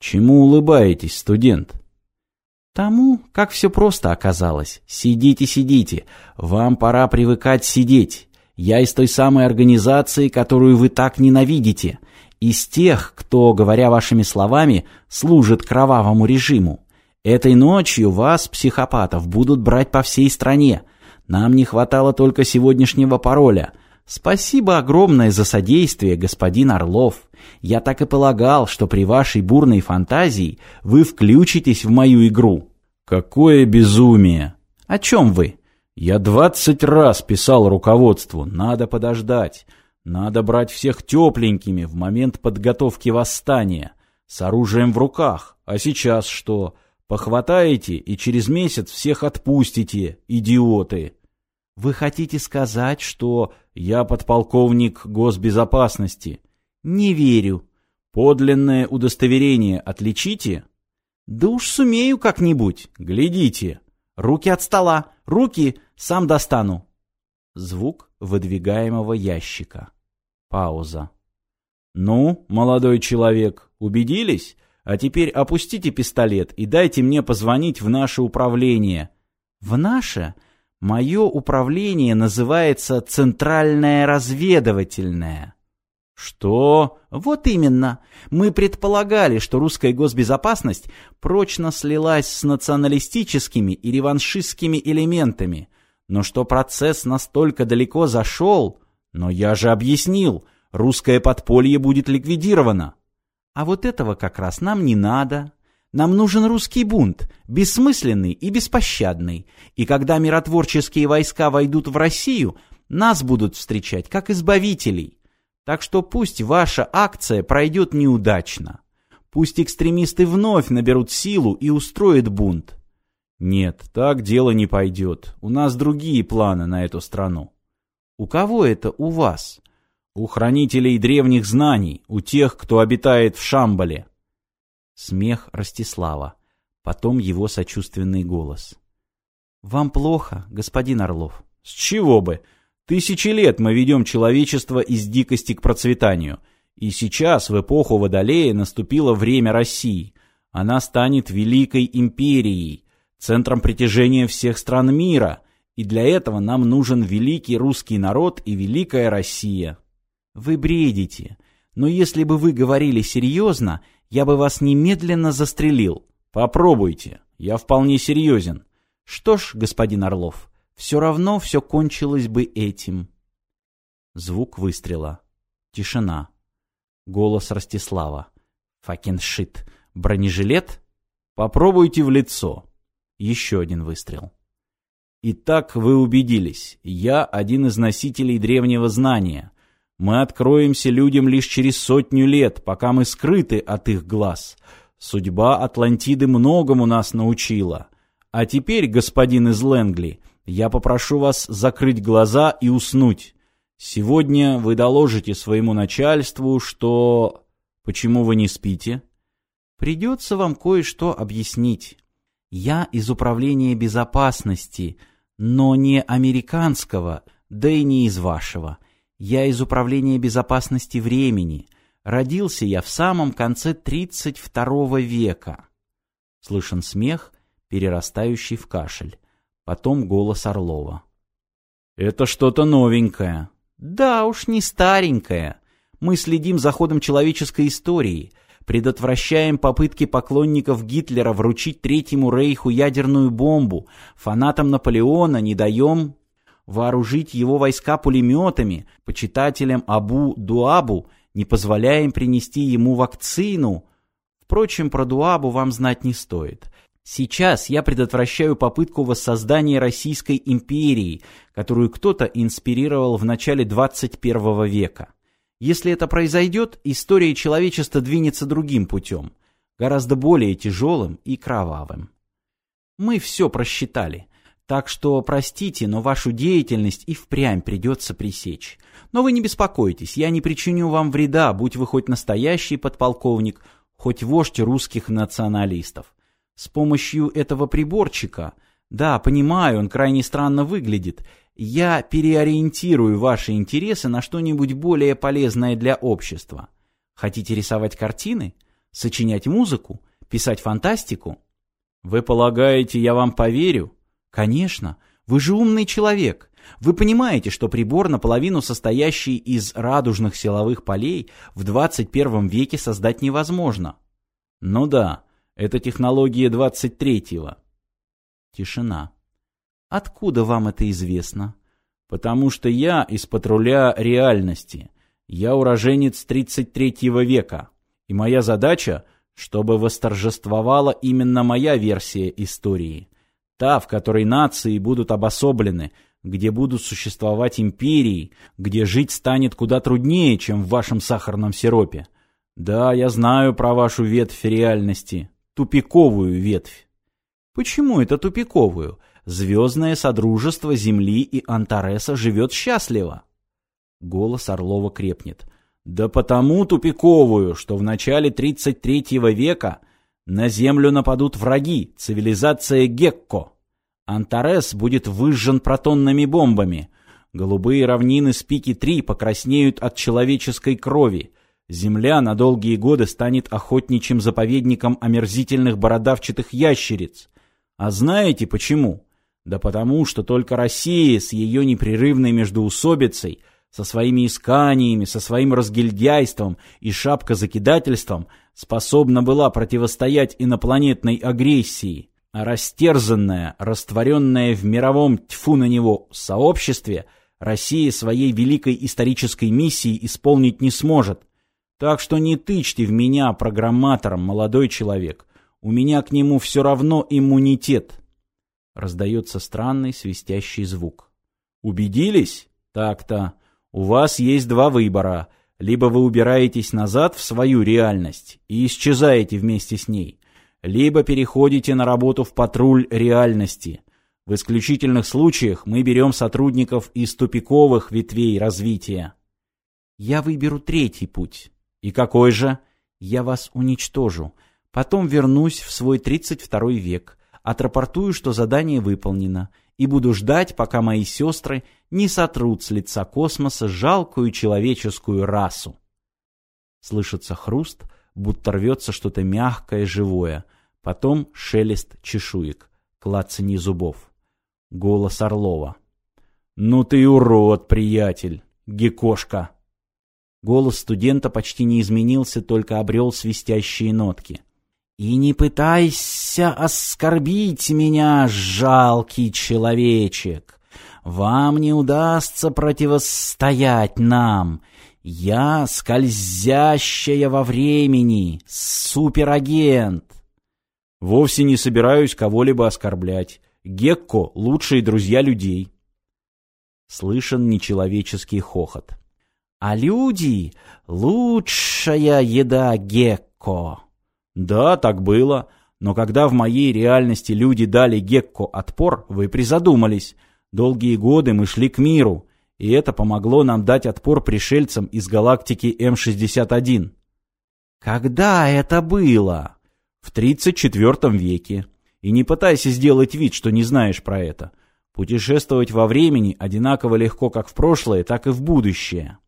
Чему улыбаетесь, студент? Тому, как все просто оказалось. Сидите, сидите. Вам пора привыкать сидеть. Я из той самой организации, которую вы так ненавидите. Из тех, кто, говоря вашими словами, служит кровавому режиму. Этой ночью вас, психопатов, будут брать по всей стране. Нам не хватало только сегодняшнего пароля. Спасибо огромное за содействие, господин Орлов. Я так и полагал, что при вашей бурной фантазии вы включитесь в мою игру. Какое безумие! О чем вы? Я двадцать раз писал руководству. Надо подождать. Надо брать всех тепленькими в момент подготовки восстания. С оружием в руках. А сейчас что? Похватаете и через месяц всех отпустите, идиоты. Вы хотите сказать, что я подполковник госбезопасности? Не верю. Подлинное удостоверение отличите? Да уж сумею как-нибудь. Глядите. Руки от стола. Руки сам достану. Звук выдвигаемого ящика. Пауза. Ну, молодой человек, убедились? А теперь опустите пистолет и дайте мне позвонить в наше управление. В наше? Мое управление называется Центральное разведывательное. Что? Вот именно. Мы предполагали, что русская госбезопасность прочно слилась с националистическими и реваншистскими элементами, но что процесс настолько далеко зашел... Но я же объяснил, русское подполье будет ликвидировано. А вот этого как раз нам не надо. Нам нужен русский бунт, бессмысленный и беспощадный. И когда миротворческие войска войдут в Россию, нас будут встречать как избавителей. Так что пусть ваша акция пройдет неудачно. Пусть экстремисты вновь наберут силу и устроят бунт. Нет, так дело не пойдет. У нас другие планы на эту страну. У кого это у вас? У хранителей древних знаний, у тех, кто обитает в Шамбале. Смех Ростислава, потом его сочувственный голос. «Вам плохо, господин Орлов?» «С чего бы? Тысячи лет мы ведем человечество из дикости к процветанию. И сейчас, в эпоху Водолея, наступило время России. Она станет великой империей, центром притяжения всех стран мира, и для этого нам нужен великий русский народ и великая Россия». Вы бредите. Но если бы вы говорили серьезно, я бы вас немедленно застрелил. Попробуйте. Я вполне серьезен. Что ж, господин Орлов, все равно все кончилось бы этим. Звук выстрела. Тишина. Голос Ростислава. Факеншит. Бронежилет? Попробуйте в лицо. Еще один выстрел. Итак, вы убедились. Я один из носителей древнего знания. Мы откроемся людям лишь через сотню лет, пока мы скрыты от их глаз. Судьба Атлантиды многому нас научила. А теперь, господин из Лэнгли, я попрошу вас закрыть глаза и уснуть. Сегодня вы доложите своему начальству, что... Почему вы не спите? Придется вам кое-что объяснить. Я из управления безопасности, но не американского, да и не из вашего. Я из Управления безопасности времени. Родился я в самом конце 32 века. Слышен смех, перерастающий в кашель. Потом голос Орлова. Это что-то новенькое. Да уж, не старенькое. Мы следим за ходом человеческой истории, предотвращаем попытки поклонников Гитлера вручить Третьему Рейху ядерную бомбу, фанатам Наполеона не даем вооружить его войска пулеметами, почитателям Абу-Дуабу не позволяем принести ему вакцину. Впрочем, про Дуабу вам знать не стоит. Сейчас я предотвращаю попытку воссоздания Российской империи, которую кто-то инспирировал в начале 21 века. Если это произойдет, история человечества двинется другим путем, гораздо более тяжелым и кровавым. Мы все просчитали. Так что, простите, но вашу деятельность и впрямь придется пресечь. Но вы не беспокойтесь, я не причиню вам вреда, будь вы хоть настоящий подполковник, хоть вождь русских националистов. С помощью этого приборчика, да, понимаю, он крайне странно выглядит, я переориентирую ваши интересы на что-нибудь более полезное для общества. Хотите рисовать картины? Сочинять музыку? Писать фантастику? Вы полагаете, я вам поверю? Конечно. Вы же умный человек. Вы понимаете, что прибор, наполовину состоящий из радужных силовых полей, в 21 веке создать невозможно. Ну да, это технология 23-го. Тишина. Откуда вам это известно? Потому что я из патруля реальности. Я уроженец 33 века. И моя задача, чтобы восторжествовала именно моя версия истории. Та, в которой нации будут обособлены, где будут существовать империи, где жить станет куда труднее, чем в вашем сахарном сиропе. Да, я знаю про вашу ветвь реальности, тупиковую ветвь. Почему это тупиковую? Звездное содружество Земли и Антареса живет счастливо. Голос Орлова крепнет. Да потому тупиковую, что в начале 33 века на Землю нападут враги, цивилизация Гекко. Антарес будет выжжен протонными бомбами. Голубые равнины Спики-3 покраснеют от человеческой крови. Земля на долгие годы станет охотничьим заповедником омерзительных бородавчатых ящериц. А знаете почему? Да потому, что только Россия с ее непрерывной междоусобицей, со своими исканиями, со своим разгильдяйством и шапкозакидательством способна была противостоять инопланетной агрессии а растерзанная, растворенная в мировом тьфу на него сообществе, Россия своей великой исторической миссии исполнить не сможет. Так что не тычьте в меня программатором, молодой человек. У меня к нему все равно иммунитет. Раздается странный свистящий звук. Убедились? Так-то. У вас есть два выбора. Либо вы убираетесь назад в свою реальность и исчезаете вместе с ней, либо переходите на работу в патруль реальности. В исключительных случаях мы берем сотрудников из тупиковых ветвей развития. Я выберу третий путь. И какой же? Я вас уничтожу. Потом вернусь в свой 32 век, отрапортую, что задание выполнено, и буду ждать, пока мои сестры не сотрут с лица космоса жалкую человеческую расу. Слышится хруст — будто рвется что-то мягкое, живое. Потом шелест чешуек, клацанье зубов. Голос Орлова. «Ну ты урод, приятель! Гекошка!» Голос студента почти не изменился, только обрел свистящие нотки. «И не пытайся оскорбить меня, жалкий человечек! Вам не удастся противостоять нам!» Я скользящая во времени, суперагент. Вовсе не собираюсь кого-либо оскорблять. Гекко — лучшие друзья людей. Слышен нечеловеческий хохот. А люди — лучшая еда Гекко. Да, так было. Но когда в моей реальности люди дали Гекко отпор, вы призадумались. Долгие годы мы шли к миру и это помогло нам дать отпор пришельцам из галактики М61. Когда это было? В 34 веке. И не пытайся сделать вид, что не знаешь про это. Путешествовать во времени одинаково легко как в прошлое, так и в будущее.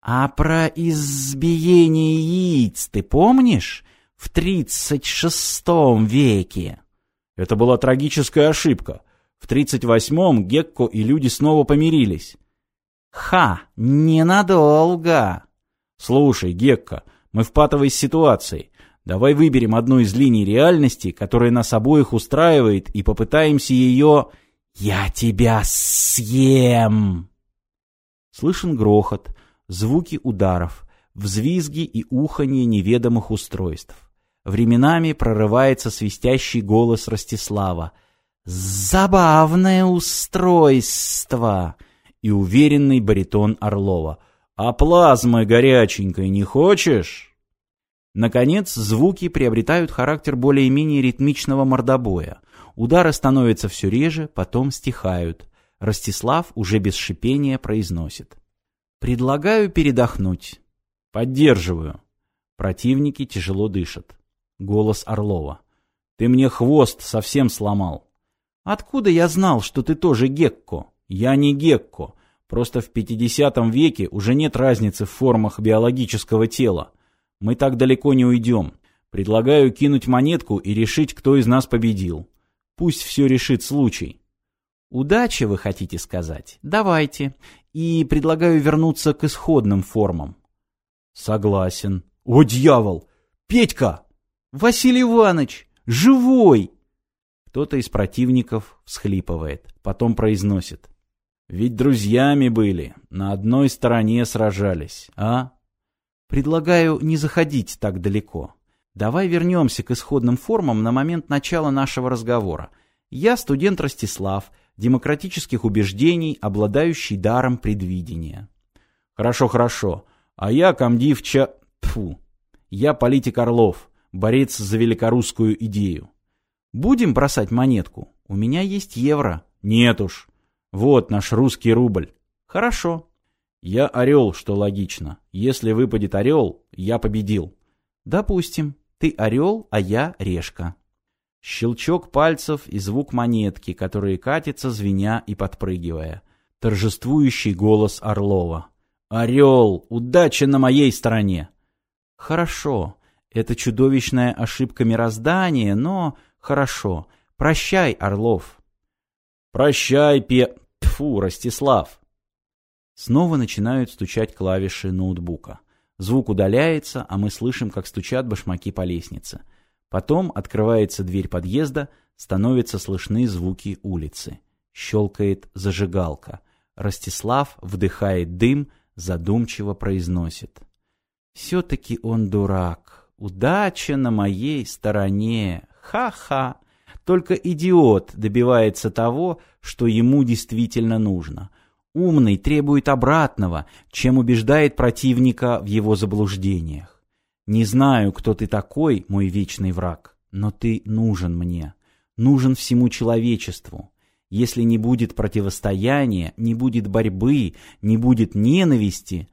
А про избиение яиц ты помнишь? В 36 веке. Это была трагическая ошибка. В 38-м Гекко и люди снова помирились. Ха, ненадолго. Слушай, Гекка, мы в патовой ситуации. Давай выберем одну из линий реальности, которая нас обоих устраивает, и попытаемся ее... Я тебя съем! Слышен грохот, звуки ударов, взвизги и уханье неведомых устройств. Временами прорывается свистящий голос Ростислава. «Забавное устройство!» и уверенный баритон Орлова. «А плазмы горяченькой не хочешь?» Наконец, звуки приобретают характер более-менее ритмичного мордобоя. Удары становятся все реже, потом стихают. Ростислав уже без шипения произносит. «Предлагаю передохнуть». «Поддерживаю». Противники тяжело дышат. Голос Орлова. «Ты мне хвост совсем сломал». «Откуда я знал, что ты тоже Гекко?» Я не Гекко. Просто в 50 веке уже нет разницы в формах биологического тела. Мы так далеко не уйдем. Предлагаю кинуть монетку и решить, кто из нас победил. Пусть все решит случай. Удачи, вы хотите сказать? Давайте. И предлагаю вернуться к исходным формам. Согласен. О, дьявол! Петька! Василий Иванович! Живой! Кто-то из противников всхлипывает, потом произносит. Ведь друзьями были, на одной стороне сражались, а? Предлагаю не заходить так далеко. Давай вернемся к исходным формам на момент начала нашего разговора. Я студент Ростислав, демократических убеждений, обладающий даром предвидения. Хорошо, хорошо. А я комдив Ча... Тьфу. Я политик Орлов, борец за великорусскую идею. Будем бросать монетку? У меня есть евро. Нет уж. Вот наш русский рубль. Хорошо. Я орел, что логично. Если выпадет орел, я победил. Допустим. Ты орел, а я решка. Щелчок пальцев и звук монетки, которые катятся, звеня и подпрыгивая. Торжествующий голос Орлова. «Орел! Удача на моей стороне!» «Хорошо. Это чудовищная ошибка мироздания, но хорошо. Прощай, Орлов». «Прощай, Пе...» Тфу, Ростислав. Снова начинают стучать клавиши ноутбука. Звук удаляется, а мы слышим, как стучат башмаки по лестнице. Потом открывается дверь подъезда, становятся слышны звуки улицы. Щелкает зажигалка. Ростислав вдыхает дым, задумчиво произносит. «Все-таки он дурак. Удача на моей стороне. Ха-ха!» Только идиот добивается того, что ему действительно нужно. Умный требует обратного, чем убеждает противника в его заблуждениях. Не знаю, кто ты такой, мой вечный враг, но ты нужен мне, нужен всему человечеству. Если не будет противостояния, не будет борьбы, не будет ненависти,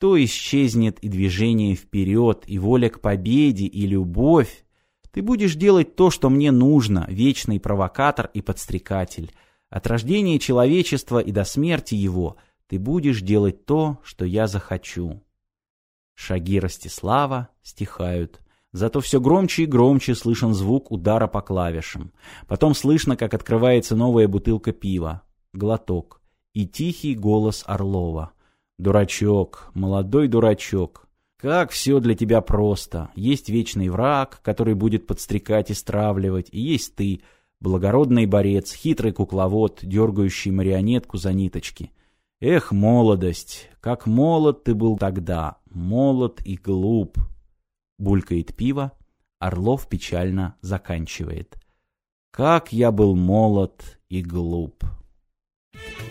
то исчезнет и движение вперед, и воля к победе, и любовь, ты будешь делать то, что мне нужно, вечный провокатор и подстрекатель. От рождения человечества и до смерти его ты будешь делать то, что я захочу. Шаги Ростислава стихают. Зато все громче и громче слышен звук удара по клавишам. Потом слышно, как открывается новая бутылка пива. Глоток. И тихий голос Орлова. «Дурачок, молодой дурачок, как все для тебя просто. Есть вечный враг, который будет подстрекать и стравливать, и есть ты, благородный борец, хитрый кукловод, дергающий марионетку за ниточки. Эх, молодость, как молод ты был тогда, молод и глуп булькает пиво, Орлов печально заканчивает. «Как я был молод и глуп!» Thank you.